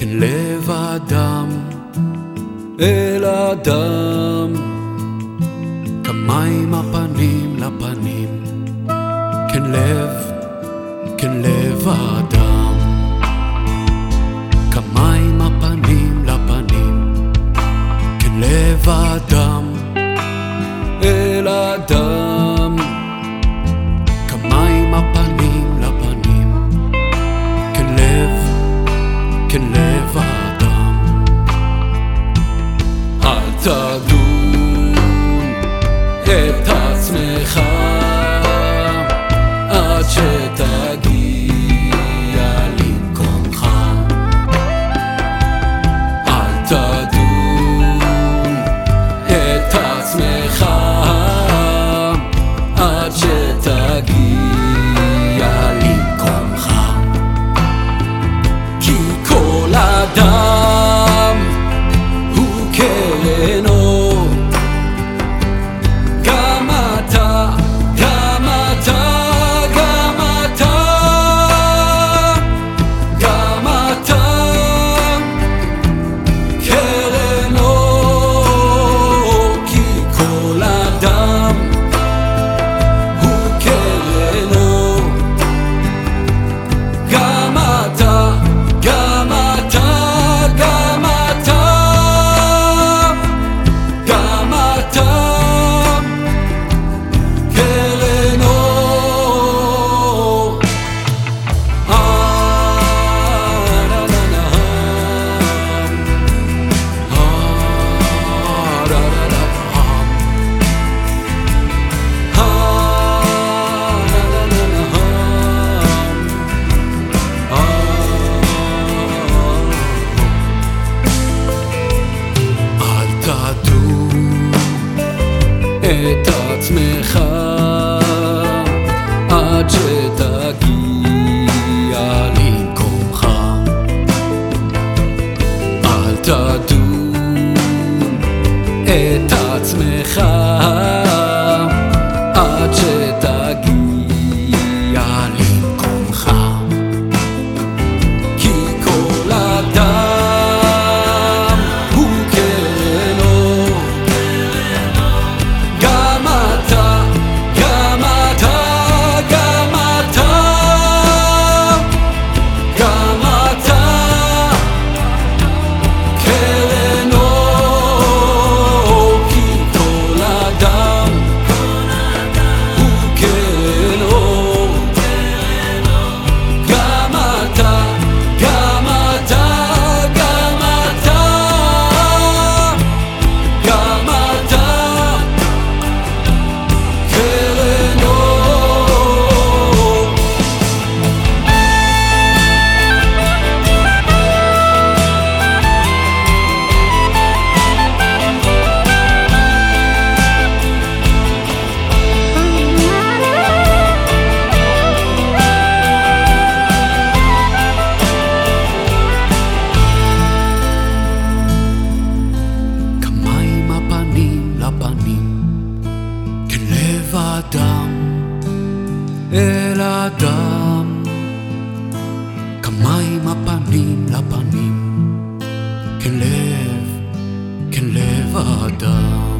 כן לב אדם אל אדם, כמים הפנים תדון את עצמך עד שתגיד אחד אל הדם, כמים הפנים לפנים, כן לב, כן לב האדם.